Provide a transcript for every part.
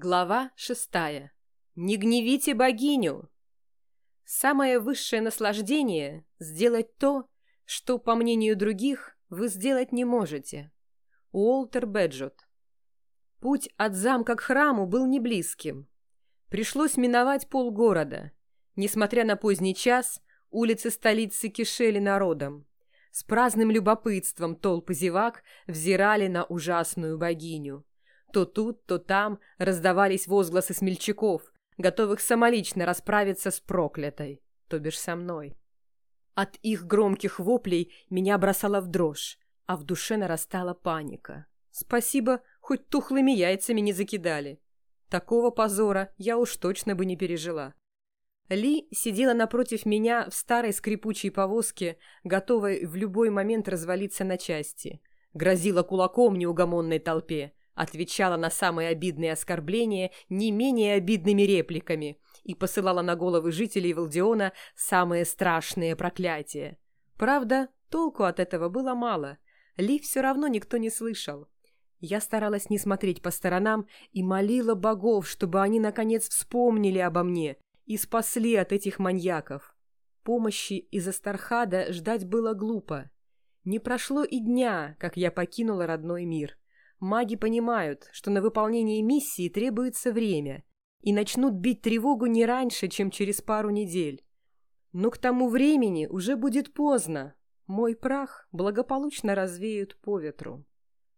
Глава шестая. Не гневите богиню! Самое высшее наслаждение – сделать то, что, по мнению других, вы сделать не можете. Уолтер Беджот. Путь от замка к храму был неблизким. Пришлось миновать полгорода. Несмотря на поздний час, улицы столицы кишели народом. С праздным любопытством толпы зевак взирали на ужасную богиню. То тут, то там раздавались возгласы смельчаков, готовых самолично расправиться с проклятой, то бишь со мной. От их громких воплей меня бросало в дрожь, а в душе нарастала паника. Спасибо, хоть тухлыми яйцами не закидали. Такого позора я уж точно бы не пережила. Ли сидела напротив меня в старой скрипучей повозке, готовой в любой момент развалиться на части. Грозила кулаком неугомонной толпе, отвечала на самые обидные оскорбления не менее обидными репликами и посылала на головы жителей Валдиона самые страшные проклятия. Правда, толку от этого было мало. Ли все равно никто не слышал. Я старалась не смотреть по сторонам и молила богов, чтобы они наконец вспомнили обо мне и спасли от этих маньяков. Помощи из Астархада ждать было глупо. Не прошло и дня, как я покинула родной мир. Маги понимают, что на выполнение миссии требуется время, и начнут бить тревогу не раньше, чем через пару недель. Но к тому времени уже будет поздно. Мой прах благополучно развеют по ветру.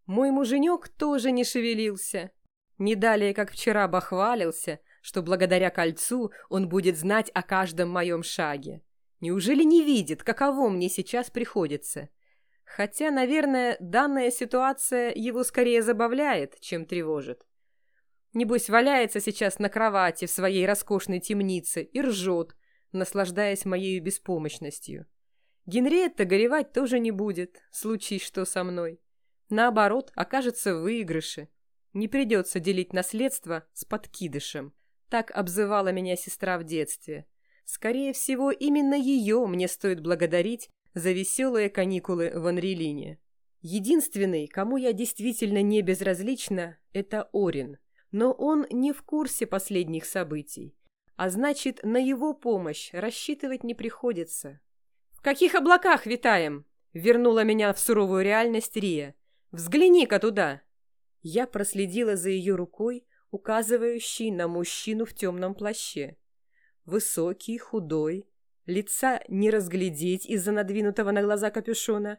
Мой муженек тоже не шевелился. Не далее, как вчера бахвалился, что благодаря кольцу он будет знать о каждом моем шаге. Неужели не видит, каково мне сейчас приходится? Хотя, наверное, данная ситуация его скорее забавляет, чем тревожит. Небось, валяется сейчас на кровати в своей роскошной темнице и ржет, наслаждаясь моей беспомощностью. Генриетта горевать тоже не будет, случись что со мной. Наоборот, окажется в выигрыше. Не придется делить наследство с подкидышем. Так обзывала меня сестра в детстве. Скорее всего, именно ее мне стоит благодарить за веселые каникулы в Анрелине. Единственный, кому я действительно не безразлична, это Орин. Но он не в курсе последних событий. А значит, на его помощь рассчитывать не приходится. «В каких облаках витаем?» Вернула меня в суровую реальность Рия. «Взгляни-ка туда!» Я проследила за ее рукой, указывающей на мужчину в темном плаще. Высокий, худой, Лица не разглядеть из-за надвинутого на глаза капюшона.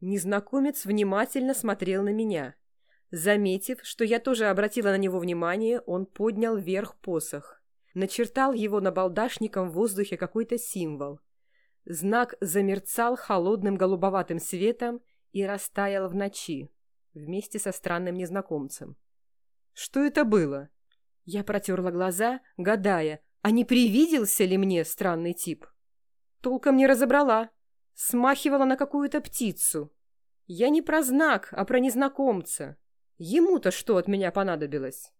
Незнакомец внимательно смотрел на меня. Заметив, что я тоже обратила на него внимание, он поднял вверх посох. Начертал его на балдашником в воздухе какой-то символ. Знак замерцал холодным голубоватым светом и растаял в ночи, вместе со странным незнакомцем. Что это было? Я протерла глаза, гадая, а не привиделся ли мне странный тип? Толком не разобрала. Смахивала на какую-то птицу. Я не про знак, а про незнакомца. Ему-то что от меня понадобилось?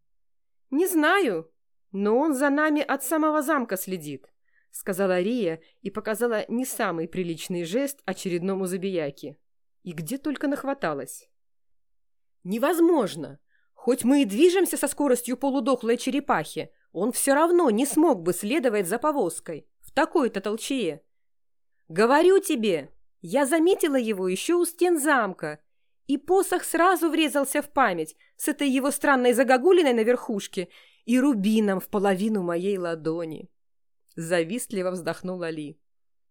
Не знаю, но он за нами от самого замка следит, сказала Рия и показала не самый приличный жест очередному забияке. И где только нахваталась. Невозможно! Хоть мы и движемся со скоростью полудохлой черепахи, он все равно не смог бы следовать за повозкой в такой-то толчее. «Говорю тебе, я заметила его еще у стен замка, и посох сразу врезался в память с этой его странной загогулиной на верхушке и рубином в половину моей ладони». Завистливо вздохнула Ли.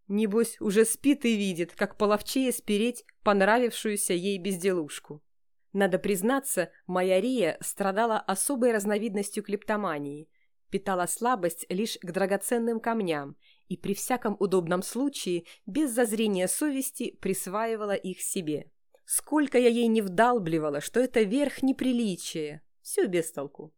Небось, уже спит и видит, как половчее спереть понравившуюся ей безделушку. Надо признаться, моя Рия страдала особой разновидностью клептомании, питала слабость лишь к драгоценным камням и при всяком удобном случае без зазрения совести присваивала их себе. Сколько я ей не вдалбливала, что это верх неприличия. Все без толку.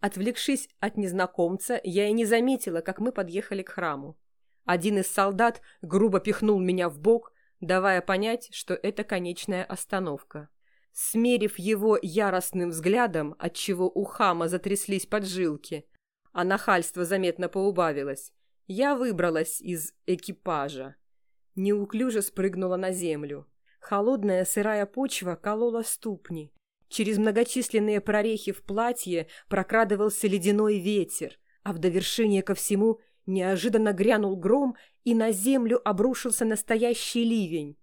Отвлекшись от незнакомца, я и не заметила, как мы подъехали к храму. Один из солдат грубо пихнул меня в бок, давая понять, что это конечная остановка. Смерив его яростным взглядом, отчего у хама затряслись поджилки, а нахальство заметно поубавилось, я выбралась из экипажа. Неуклюже спрыгнула на землю. Холодная сырая почва колола ступни. Через многочисленные прорехи в платье прокрадывался ледяной ветер, а в довершение ко всему неожиданно грянул гром, и на землю обрушился настоящий ливень.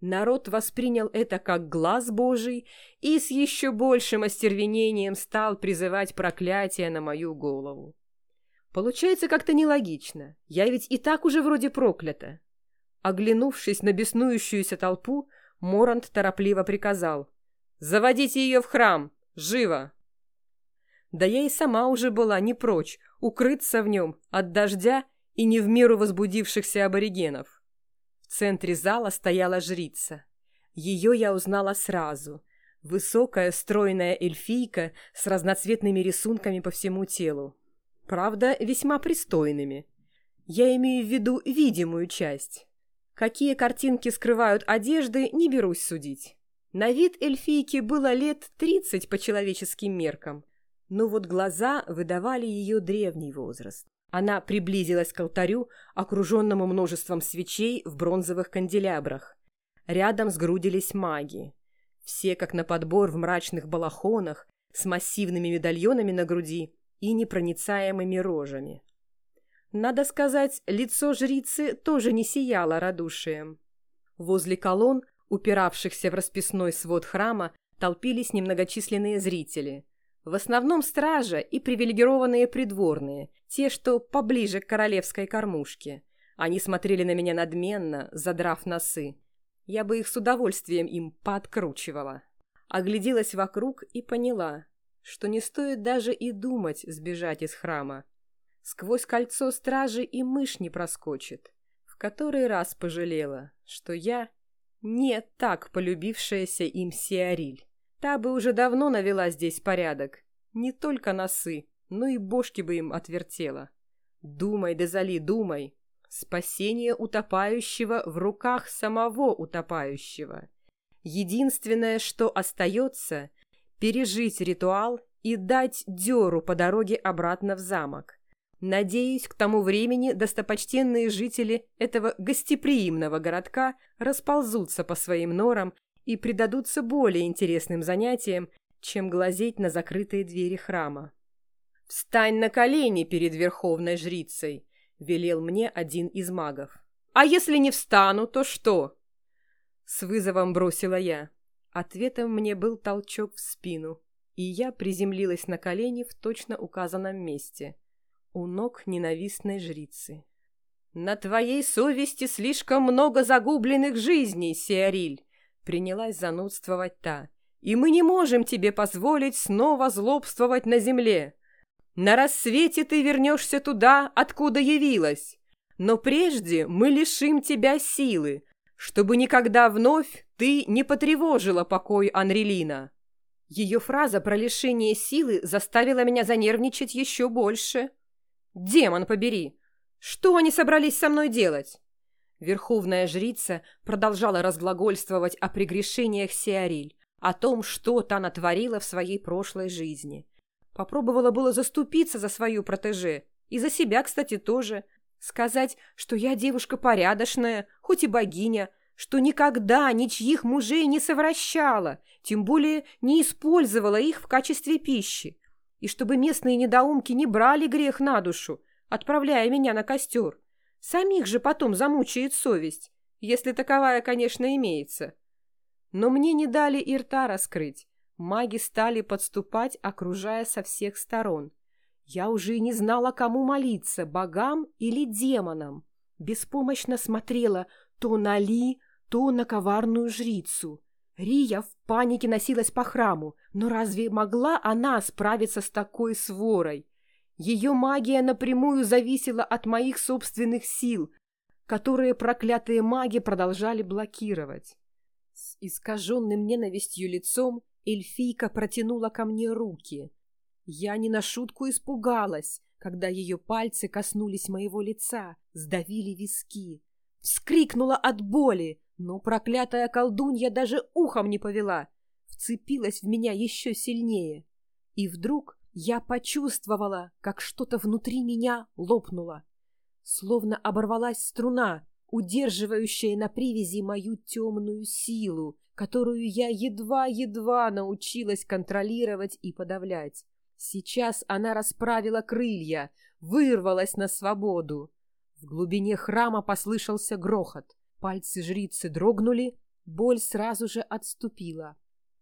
Народ воспринял это как глаз Божий и с еще большим остервенением стал призывать проклятие на мою голову. Получается как-то нелогично, я ведь и так уже вроде проклята. Оглянувшись на беснующуюся толпу, Морант торопливо приказал «Заводите ее в храм! Живо!» Да я и сама уже была не прочь укрыться в нем от дождя и не в меру возбудившихся аборигенов. В центре зала стояла жрица. Ее я узнала сразу. Высокая, стройная эльфийка с разноцветными рисунками по всему телу. Правда, весьма пристойными. Я имею в виду видимую часть. Какие картинки скрывают одежды, не берусь судить. На вид эльфийки было лет тридцать по человеческим меркам, но вот глаза выдавали ее древний возраст. Она приблизилась к алтарю, окруженному множеством свечей в бронзовых канделябрах. Рядом сгрудились маги. Все, как на подбор, в мрачных балахонах, с массивными медальонами на груди и непроницаемыми рожами. Надо сказать, лицо жрицы тоже не сияло радушием. Возле колонн, упиравшихся в расписной свод храма, толпились немногочисленные зрители. В основном стража и привилегированные придворные, те, что поближе к королевской кормушке. Они смотрели на меня надменно, задрав носы. Я бы их с удовольствием им пооткручивала. Огляделась вокруг и поняла, что не стоит даже и думать сбежать из храма. Сквозь кольцо стражи и мышь не проскочит. В который раз пожалела, что я не так полюбившаяся им Сиариль. Та бы уже давно навела здесь порядок. Не только носы, но и бошки бы им отвертела. Думай, Дезали, думай. Спасение утопающего в руках самого утопающего. Единственное, что остается, пережить ритуал и дать дёру по дороге обратно в замок. Надеюсь, к тому времени достопочтенные жители этого гостеприимного городка расползутся по своим норам и предадутся более интересным занятиям, чем глазеть на закрытые двери храма. «Встань на колени перед верховной жрицей», — велел мне один из магов. «А если не встану, то что?» С вызовом бросила я. Ответом мне был толчок в спину, и я приземлилась на колени в точно указанном месте, у ног ненавистной жрицы. «На твоей совести слишком много загубленных жизней, Сеариль!» Принялась занудствовать та. «И мы не можем тебе позволить снова злобствовать на земле. На рассвете ты вернешься туда, откуда явилась. Но прежде мы лишим тебя силы, чтобы никогда вновь ты не потревожила покой Анрелина». Ее фраза про лишение силы заставила меня занервничать еще больше. «Демон побери! Что они собрались со мной делать?» Верховная жрица продолжала разглагольствовать о прегрешениях Сиариль, о том, что та натворила в своей прошлой жизни. Попробовала было заступиться за свою протеже, и за себя, кстати, тоже. Сказать, что я девушка порядочная, хоть и богиня, что никогда ничьих мужей не совращала, тем более не использовала их в качестве пищи, и чтобы местные недоумки не брали грех на душу, отправляя меня на костер. Самих же потом замучает совесть, если таковая, конечно, имеется. Но мне не дали и рта раскрыть. Маги стали подступать, окружая со всех сторон. Я уже и не знала, кому молиться, богам или демонам. Беспомощно смотрела то на Ли, то на коварную жрицу. Рия в панике носилась по храму, но разве могла она справиться с такой сворой? Ее магия напрямую зависела от моих собственных сил, которые проклятые маги продолжали блокировать. С искаженным ненавистью лицом эльфийка протянула ко мне руки. Я не на шутку испугалась, когда ее пальцы коснулись моего лица, сдавили виски. Вскрикнула от боли, но проклятая колдунья даже ухом не повела, вцепилась в меня еще сильнее. И вдруг я почувствовала, как что-то внутри меня лопнуло. Словно оборвалась струна, удерживающая на привязи мою темную силу, которую я едва-едва научилась контролировать и подавлять. Сейчас она расправила крылья, вырвалась на свободу. В глубине храма послышался грохот. Пальцы жрицы дрогнули, боль сразу же отступила.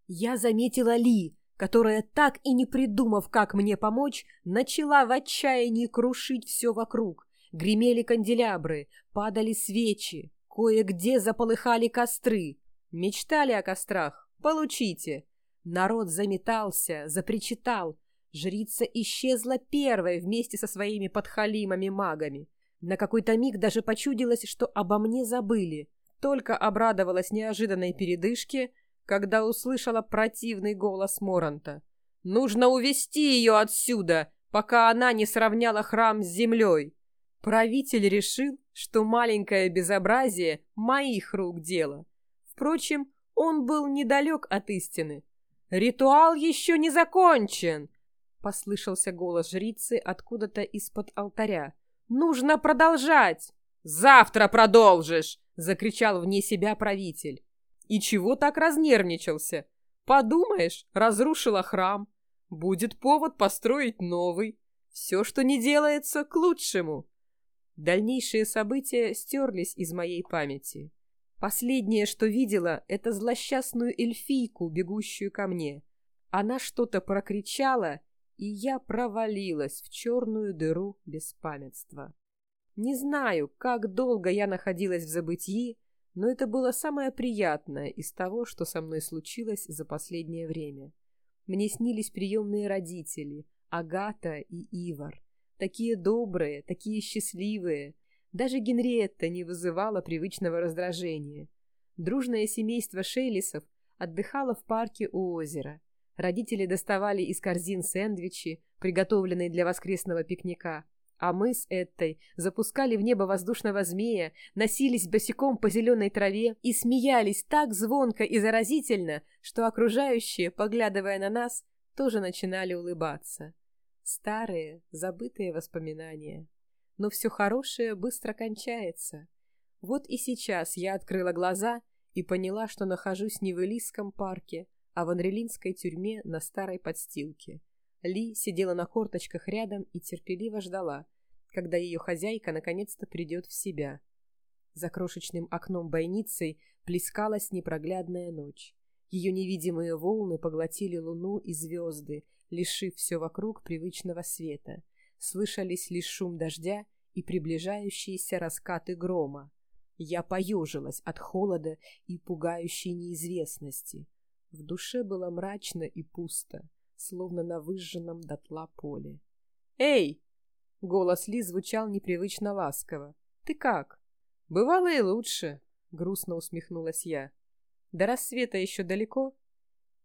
Я заметила Ли, которая, так и не придумав, как мне помочь, начала в отчаянии крушить все вокруг. Гремели канделябры, падали свечи, кое-где заполыхали костры. Мечтали о кострах? Получите! Народ заметался, запричитал. Жрица исчезла первой вместе со своими подхалимами-магами. На какой-то миг даже почудилось, что обо мне забыли. Только обрадовалась неожиданной передышке, когда услышала противный голос Моранта. «Нужно увести ее отсюда, пока она не сравняла храм с землей!» Правитель решил, что маленькое безобразие моих рук дело. Впрочем, он был недалек от истины. «Ритуал еще не закончен!» — послышался голос жрицы откуда-то из-под алтаря. «Нужно продолжать!» «Завтра продолжишь!» — закричал вне себя правитель. «И чего так разнервничался? Подумаешь, разрушила храм. Будет повод построить новый. Все, что не делается, к лучшему». Дальнейшие события стерлись из моей памяти. Последнее, что видела, это злосчастную эльфийку, бегущую ко мне. Она что-то прокричала, и я провалилась в черную дыру беспамятства. Не знаю, как долго я находилась в забытии, но это было самое приятное из того, что со мной случилось за последнее время. Мне снились приемные родители, Агата и Ивар. Такие добрые, такие счастливые. Даже Генриетта не вызывала привычного раздражения. Дружное семейство Шейлисов отдыхало в парке у озера. Родители доставали из корзин сэндвичи, приготовленные для воскресного пикника, а мы с Эттой запускали в небо воздушного змея, носились босиком по зеленой траве и смеялись так звонко и заразительно, что окружающие, поглядывая на нас, тоже начинали улыбаться. Старые, забытые воспоминания. Но все хорошее быстро кончается. Вот и сейчас я открыла глаза и поняла, что нахожусь не в Элисском парке, а в анрелинской тюрьме на старой подстилке. Ли сидела на корточках рядом и терпеливо ждала, когда ее хозяйка наконец-то придет в себя. За крошечным окном бойницей плескалась непроглядная ночь. Ее невидимые волны поглотили луну и звезды, лишив все вокруг привычного света. Слышались лишь шум дождя и приближающиеся раскаты грома. Я поежилась от холода и пугающей неизвестности. В душе было мрачно и пусто, словно на выжженном дотла поле. «Эй!» — голос Ли звучал непривычно ласково. «Ты как?» «Бывало и лучше», — грустно усмехнулась я. «До рассвета еще далеко?»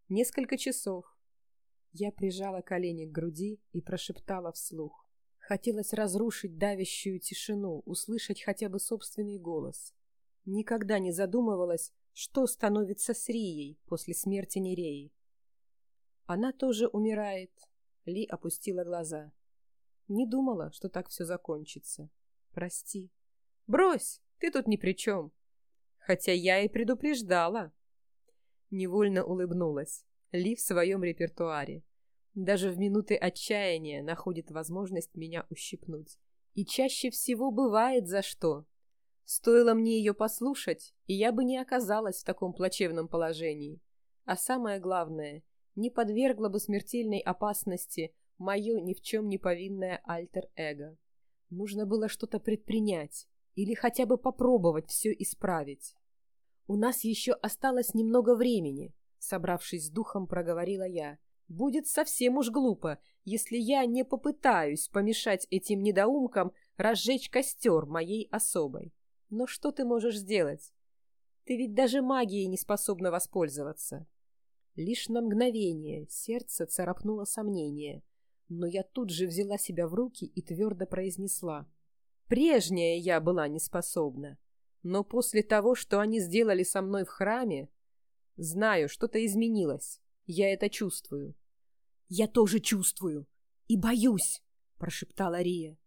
«Несколько часов. Я прижала колени к груди и прошептала вслух. Хотелось разрушить давящую тишину, услышать хотя бы собственный голос. Никогда не задумывалась, что становится с Рией после смерти Нереи. Она тоже умирает. Ли опустила глаза. Не думала, что так все закончится. Прости. Брось, ты тут ни при чем. Хотя я и предупреждала. Невольно улыбнулась. Ли в своем репертуаре. Даже в минуты отчаяния находит возможность меня ущипнуть. И чаще всего бывает за что. Стоило мне ее послушать, и я бы не оказалась в таком плачевном положении. А самое главное, не подвергла бы смертельной опасности мое ни в чем не повинное альтер-эго. Нужно было что-то предпринять или хотя бы попробовать все исправить. У нас еще осталось немного времени, собравшись с духом, проговорила я. Будет совсем уж глупо, если я не попытаюсь помешать этим недоумкам разжечь костер моей особой. Но что ты можешь сделать? Ты ведь даже магией не способна воспользоваться. Лишь на мгновение сердце царапнуло сомнение, но я тут же взяла себя в руки и твердо произнесла. Прежняя я была неспособна, но после того, что они сделали со мной в храме, Знаю, что-то изменилось. Я это чувствую. Я тоже чувствую. И боюсь, прошептала Рия.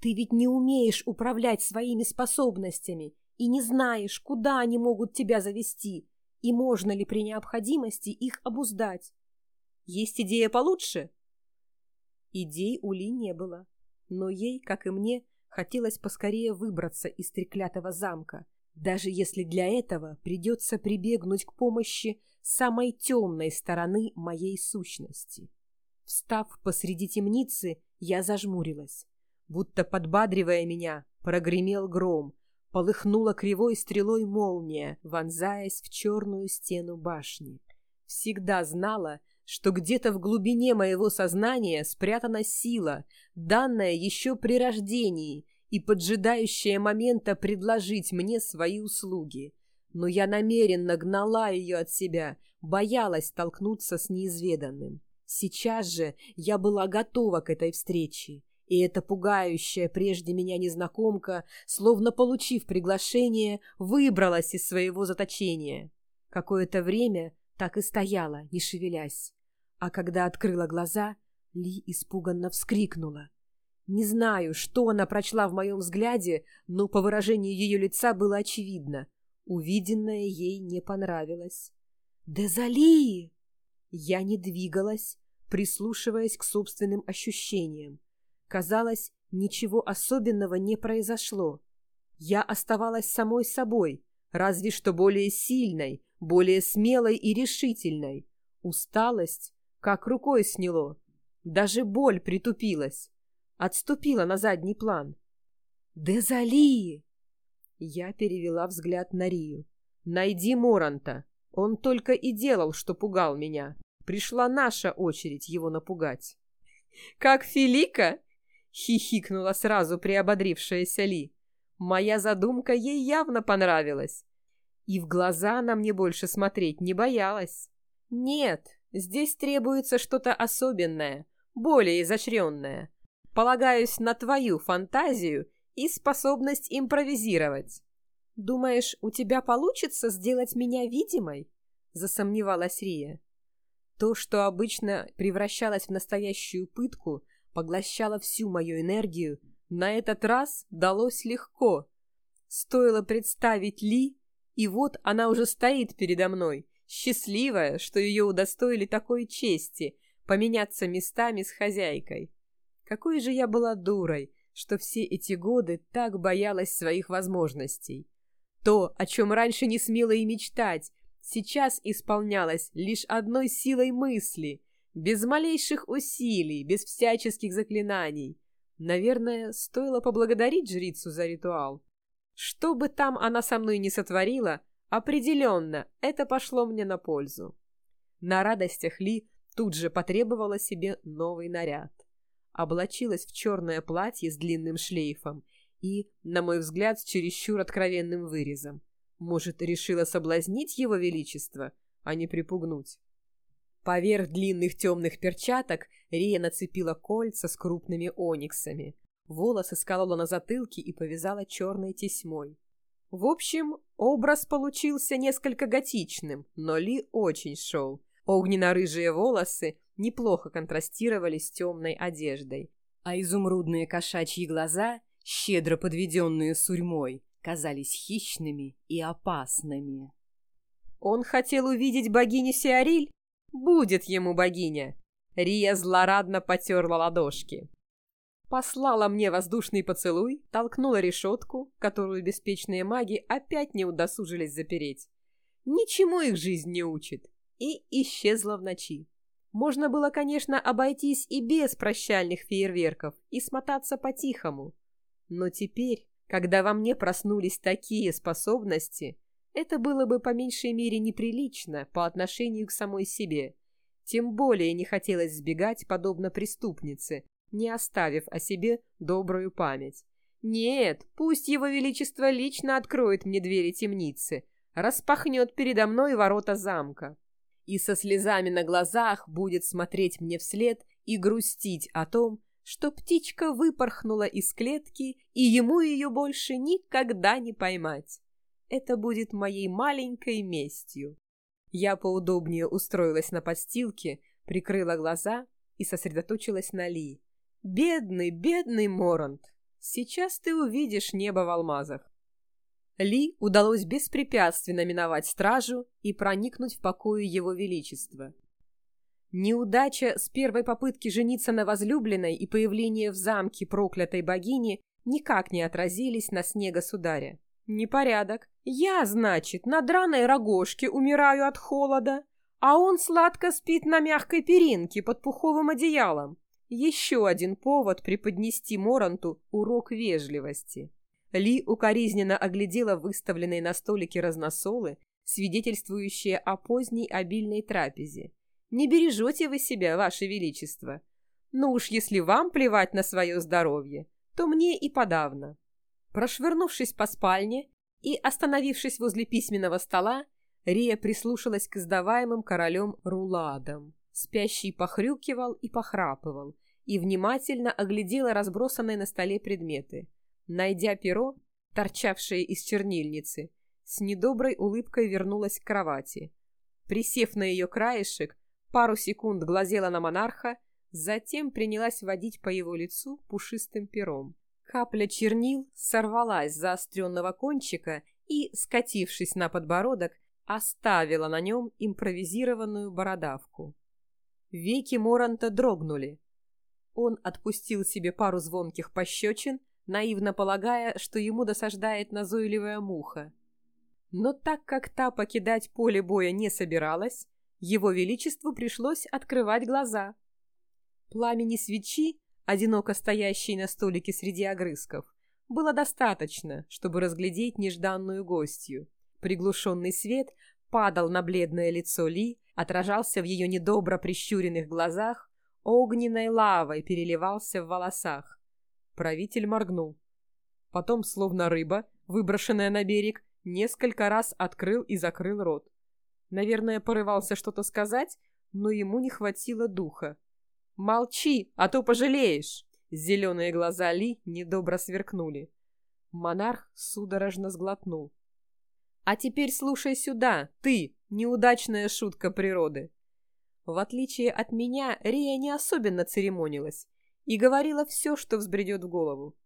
Ты ведь не умеешь управлять своими способностями и не знаешь, куда они могут тебя завести, и можно ли при необходимости их обуздать. Есть идея получше? Идей у Ли не было, но ей, как и мне, хотелось поскорее выбраться из треклятого замка, даже если для этого придется прибегнуть к помощи самой темной стороны моей сущности. Встав посреди темницы, я зажмурилась. Будто подбадривая меня, прогремел гром, полыхнула кривой стрелой молния, вонзаясь в черную стену башни. Всегда знала, что где-то в глубине моего сознания спрятана сила, данная еще при рождении и поджидающая момента предложить мне свои услуги. Но я намеренно гнала ее от себя, боялась столкнуться с неизведанным. Сейчас же я была готова к этой встрече, и эта пугающая прежде меня незнакомка, словно получив приглашение, выбралась из своего заточения. Какое-то время так и стояла, не шевелясь. А когда открыла глаза, Ли испуганно вскрикнула. Не знаю, что она прочла в моем взгляде, но по выражению ее лица было очевидно. Увиденное ей не понравилось. «Дезали!» Я не двигалась, прислушиваясь к собственным ощущениям. Казалось, ничего особенного не произошло. Я оставалась самой собой, разве что более сильной, более смелой и решительной. Усталость как рукой сняло. Даже боль притупилась. Отступила на задний план. «Дезали!» Я перевела взгляд на Рию. «Найди Моранта. Он только и делал, что пугал меня. Пришла наша очередь его напугать». «Как Филика?» — хихикнула сразу приободрившаяся Ли. Моя задумка ей явно понравилась. И в глаза она мне больше смотреть не боялась. «Нет, Здесь требуется что-то особенное, более изощренное. Полагаюсь на твою фантазию и способность импровизировать. Думаешь, у тебя получится сделать меня видимой? Засомневалась Рия. То, что обычно превращалось в настоящую пытку, поглощало всю мою энергию, на этот раз далось легко. Стоило представить Ли, и вот она уже стоит передо мной, счастливая, что ее удостоили такой чести поменяться местами с хозяйкой. Какой же я была дурой, что все эти годы так боялась своих возможностей. То, о чем раньше не смела и мечтать, сейчас исполнялось лишь одной силой мысли, без малейших усилий, без всяческих заклинаний. Наверное, стоило поблагодарить жрицу за ритуал. Что бы там она со мной не сотворила, Определенно, это пошло мне на пользу. На радостях Ли тут же потребовала себе новый наряд. Облачилась в черное платье с длинным шлейфом и, на мой взгляд, с чересчур откровенным вырезом. Может, решила соблазнить его величество, а не припугнуть. Поверх длинных темных перчаток Рия нацепила кольца с крупными ониксами. Волосы сколола на затылке и повязала черной тесьмой. В общем, образ получился несколько готичным, но Ли очень шел. Огненно-рыжие волосы неплохо контрастировали с темной одеждой, а изумрудные кошачьи глаза, щедро подведенные сурьмой, казались хищными и опасными. Он хотел увидеть богиню Сиариль? Будет ему богиня! Рия злорадно потерла ладошки послала мне воздушный поцелуй, толкнула решетку, которую беспечные маги опять не удосужились запереть. Ничему их жизнь не учит. И исчезла в ночи. Можно было, конечно, обойтись и без прощальных фейерверков и смотаться по-тихому. Но теперь, когда во мне проснулись такие способности, это было бы по меньшей мере неприлично по отношению к самой себе. Тем более не хотелось сбегать, подобно преступнице, не оставив о себе добрую память. Нет, пусть его величество лично откроет мне двери темницы, распахнет передо мной ворота замка и со слезами на глазах будет смотреть мне вслед и грустить о том, что птичка выпорхнула из клетки, и ему ее больше никогда не поймать. Это будет моей маленькой местью. Я поудобнее устроилась на подстилке, прикрыла глаза и сосредоточилась на Ли. Бедный, бедный Морант. Сейчас ты увидишь небо в алмазах. Ли удалось беспрепятственно миновать стражу и проникнуть в покои его величества. Неудача с первой попытки жениться на возлюбленной и появление в замке проклятой богини никак не отразились на сне государя. Непорядок. Я, значит, на драной рогожке умираю от холода, а он сладко спит на мягкой перинке под пуховым одеялом. Еще один повод преподнести Моранту урок вежливости. Ли укоризненно оглядела выставленные на столике разносолы, свидетельствующие о поздней обильной трапезе. Не бережете вы себя, ваше величество. Ну уж если вам плевать на свое здоровье, то мне и подавно. Прошвырнувшись по спальне и остановившись возле письменного стола, Рия прислушалась к издаваемым королем руладам. Спящий похрюкивал и похрапывал, и внимательно оглядела разбросанные на столе предметы. Найдя перо, торчавшее из чернильницы, с недоброй улыбкой вернулась к кровати. Присев на ее краешек, пару секунд глазела на монарха, затем принялась водить по его лицу пушистым пером. Капля чернил сорвалась с заостренного кончика и, скатившись на подбородок, оставила на нем импровизированную бородавку. Веки Моранта дрогнули. Он отпустил себе пару звонких пощечин, наивно полагая, что ему досаждает назойливая муха. Но так как та покидать поле боя не собиралась, его Величеству пришлось открывать глаза. Пламени свечи, одиноко стоящей на столике среди огрызков, было достаточно, чтобы разглядеть нежданную гостью. Приглушенный свет падал на бледное лицо Ли, отражался в ее недобро прищуренных глазах, огненной лавой переливался в волосах. Правитель моргнул. Потом, словно рыба, выброшенная на берег, несколько раз открыл и закрыл рот. Наверное, порывался что-то сказать, но ему не хватило духа. «Молчи, а то пожалеешь!» Зеленые глаза Ли недобро сверкнули. Монарх судорожно сглотнул. «А теперь слушай сюда, ты, неудачная шутка природы!» В отличие от меня, Рия не особенно церемонилась и говорила все, что взбредет в голову.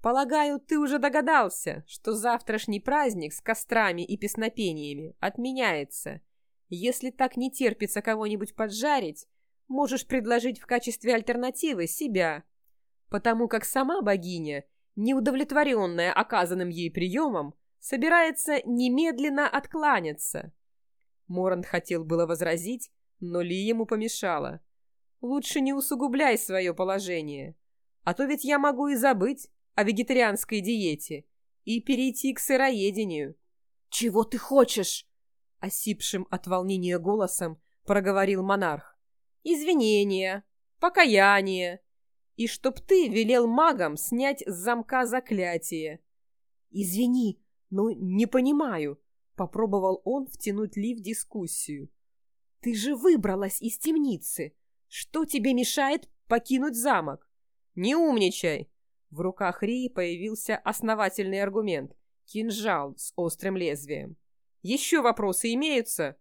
«Полагаю, ты уже догадался, что завтрашний праздник с кострами и песнопениями отменяется. Если так не терпится кого-нибудь поджарить, можешь предложить в качестве альтернативы себя, потому как сама богиня, неудовлетворенная оказанным ей приемом, собирается немедленно откланяться». Морант хотел было возразить, но Ли ему помешала. «Лучше не усугубляй свое положение, а то ведь я могу и забыть, о вегетарианской диете и перейти к сыроедению. «Чего ты хочешь?» — осипшим от волнения голосом проговорил монарх. «Извинения, покаяние, и чтоб ты велел магам снять с замка заклятие». «Извини, но не понимаю», — попробовал он втянуть Ли в дискуссию. «Ты же выбралась из темницы. Что тебе мешает покинуть замок?» «Не умничай!» В руках Рии появился основательный аргумент — кинжал с острым лезвием. «Еще вопросы имеются?»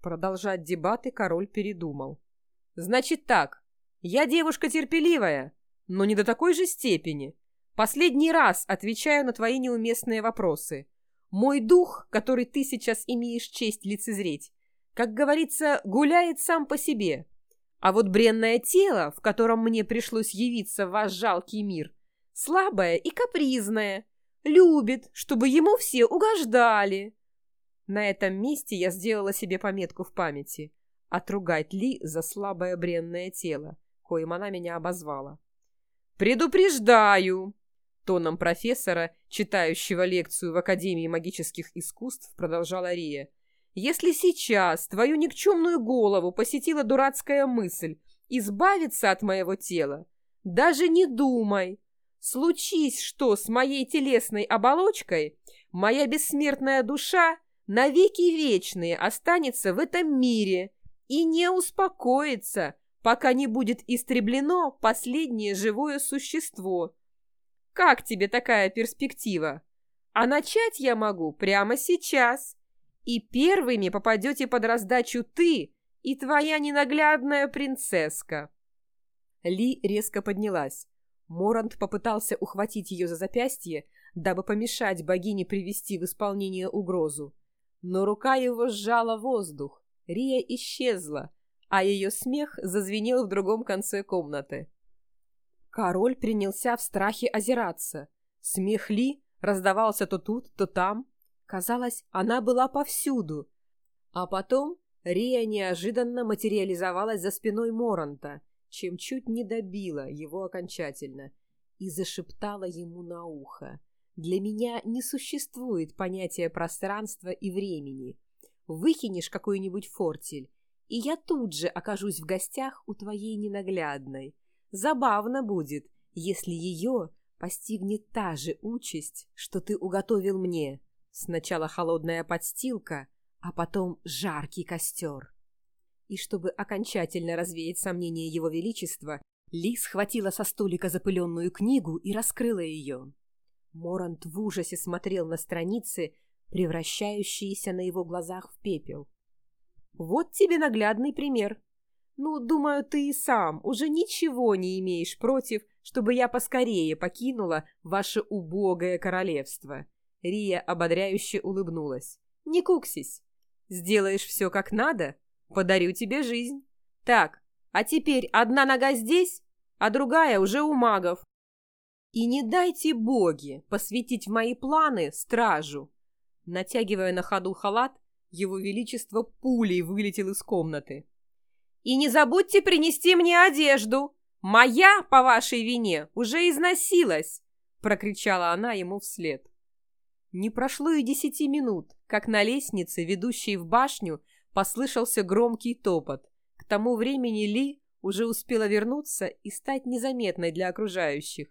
Продолжать дебаты король передумал. «Значит так, я девушка терпеливая, но не до такой же степени. Последний раз отвечаю на твои неуместные вопросы. Мой дух, который ты сейчас имеешь честь лицезреть, как говорится, гуляет сам по себе. А вот бренное тело, в котором мне пришлось явиться в ваш жалкий мир, слабая и капризная, любит, чтобы ему все угождали. На этом месте я сделала себе пометку в памяти — отругать Ли за слабое бренное тело, коим она меня обозвала. «Предупреждаю!» Тоном профессора, читающего лекцию в Академии магических искусств, продолжала Рия. «Если сейчас твою никчемную голову посетила дурацкая мысль избавиться от моего тела, даже не думай, Случись что с моей телесной оболочкой, моя бессмертная душа навеки вечные останется в этом мире и не успокоится, пока не будет истреблено последнее живое существо. Как тебе такая перспектива? А начать я могу прямо сейчас. И первыми попадете под раздачу ты и твоя ненаглядная принцесска. Ли резко поднялась. Морант попытался ухватить ее за запястье, дабы помешать богине привести в исполнение угрозу. Но рука его сжала воздух, Рия исчезла, а ее смех зазвенел в другом конце комнаты. Король принялся в страхе озираться. Смех Ли раздавался то тут, то там. Казалось, она была повсюду. А потом Рия неожиданно материализовалась за спиной Моранта, чем чуть не добила его окончательно, и зашептала ему на ухо. «Для меня не существует понятия пространства и времени. Выкинешь какой-нибудь фортель, и я тут же окажусь в гостях у твоей ненаглядной. Забавно будет, если ее постигнет та же участь, что ты уготовил мне. Сначала холодная подстилка, а потом жаркий костер. И чтобы окончательно развеять сомнения его величества, Ли схватила со столика запыленную книгу и раскрыла ее. Морант в ужасе смотрел на страницы, превращающиеся на его глазах в пепел. «Вот тебе наглядный пример», ну, думаю, ты и сам уже ничего не имеешь против, чтобы я поскорее покинула ваше убогое королевство. Рия ободряюще улыбнулась. Не куксись. Сделаешь все как надо, подарю тебе жизнь. Так, а теперь одна нога здесь, а другая уже у магов. И не дайте боги посвятить в мои планы стражу. Натягивая на ходу халат, его величество пулей вылетел из комнаты. И не забудьте принести мне одежду. Моя, по вашей вине, уже износилась!» Прокричала она ему вслед. Не прошло и десяти минут, как на лестнице, ведущей в башню, послышался громкий топот. К тому времени Ли уже успела вернуться и стать незаметной для окружающих.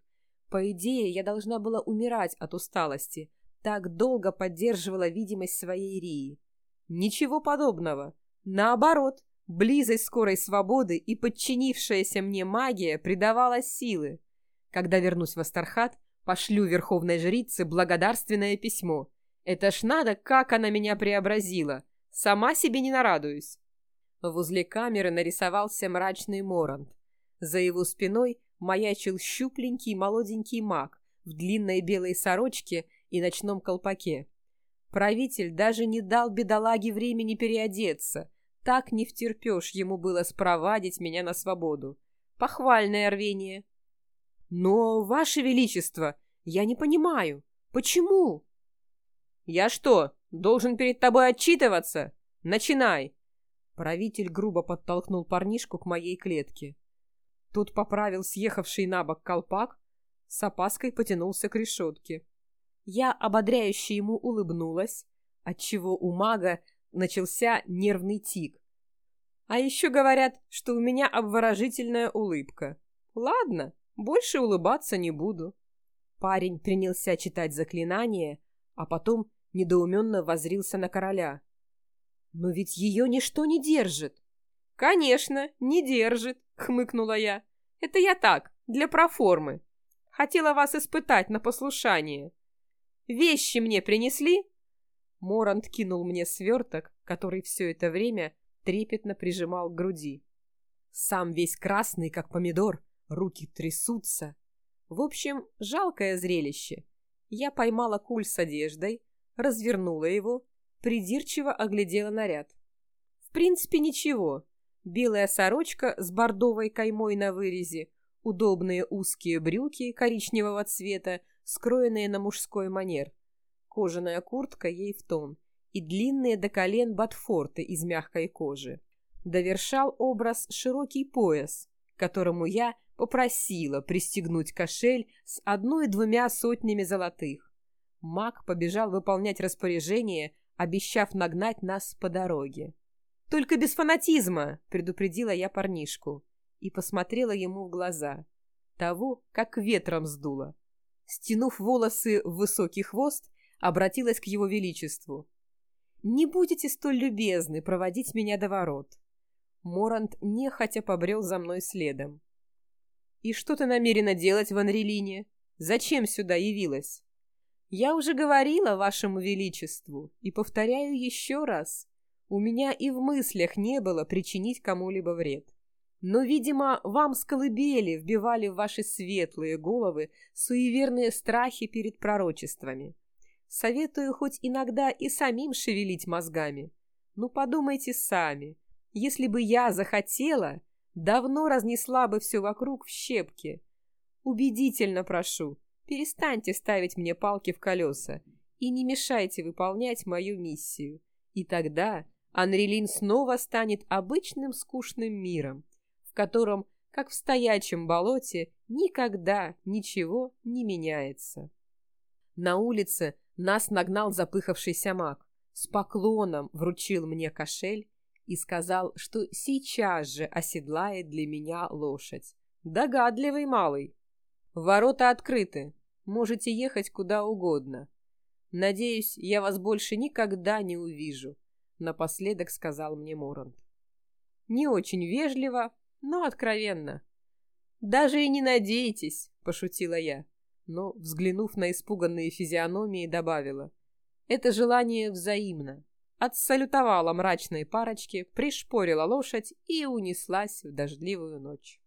По идее, я должна была умирать от усталости. Так долго поддерживала видимость своей Рии. Ничего подобного. Наоборот, Близость скорой свободы и подчинившаяся мне магия придавала силы. Когда вернусь в Астархат, пошлю верховной жрице благодарственное письмо. Это ж надо, как она меня преобразила. Сама себе не нарадуюсь. Возле камеры нарисовался мрачный Морант. За его спиной маячил щупленький молоденький маг в длинной белой сорочке и ночном колпаке. Правитель даже не дал бедолаге времени переодеться — так не втерпешь ему было спровадить меня на свободу. Похвальное рвение. Но, Ваше Величество, я не понимаю, почему? Я что, должен перед тобой отчитываться? Начинай. Правитель грубо подтолкнул парнишку к моей клетке. Тот поправил съехавший на бок колпак, с опаской потянулся к решетке. Я ободряюще ему улыбнулась, отчего у мага начался нервный тик. А еще говорят, что у меня обворожительная улыбка. Ладно, больше улыбаться не буду. Парень принялся читать заклинание, а потом недоуменно возрился на короля. «Но ведь ее ничто не держит». «Конечно, не держит», — хмыкнула я. «Это я так, для проформы. Хотела вас испытать на послушание. Вещи мне принесли?» Морант кинул мне сверток, который все это время трепетно прижимал к груди. Сам весь красный, как помидор, руки трясутся. В общем, жалкое зрелище. Я поймала куль с одеждой, развернула его, придирчиво оглядела наряд. В принципе, ничего. Белая сорочка с бордовой каймой на вырезе, удобные узкие брюки коричневого цвета, скроенные на мужской манер, кожаная куртка ей в тон и длинные до колен ботфорты из мягкой кожи. Довершал образ широкий пояс, которому я попросила пристегнуть кошель с одной-двумя сотнями золотых. Маг побежал выполнять распоряжение, обещав нагнать нас по дороге. «Только без фанатизма!» — предупредила я парнишку и посмотрела ему в глаза. Того, как ветром сдуло. Стянув волосы в высокий хвост, обратилась к его величеству. «Не будете столь любезны проводить меня до ворот». Морант нехотя побрел за мной следом. «И что ты намерена делать в Анрелине? Зачем сюда явилась?» «Я уже говорила вашему величеству и повторяю еще раз. У меня и в мыслях не было причинить кому-либо вред. Но, видимо, вам с колыбели вбивали в ваши светлые головы суеверные страхи перед пророчествами. Советую хоть иногда и самим шевелить мозгами. Ну, подумайте сами. Если бы я захотела, давно разнесла бы все вокруг в щепки. Убедительно прошу, перестаньте ставить мне палки в колеса и не мешайте выполнять мою миссию. И тогда Анрелин снова станет обычным скучным миром, в котором, как в стоячем болоте, никогда ничего не меняется. На улице нас нагнал запыхавшийся маг, с поклоном вручил мне кошель и сказал, что сейчас же оседлает для меня лошадь. Догадливый малый. Ворота открыты, можете ехать куда угодно. Надеюсь, я вас больше никогда не увижу, напоследок сказал мне Морант. Не очень вежливо, но откровенно. Даже и не надейтесь, пошутила я, но, взглянув на испуганные физиономии, добавила. Это желание взаимно. Отсалютовала мрачной парочке, пришпорила лошадь и унеслась в дождливую ночь.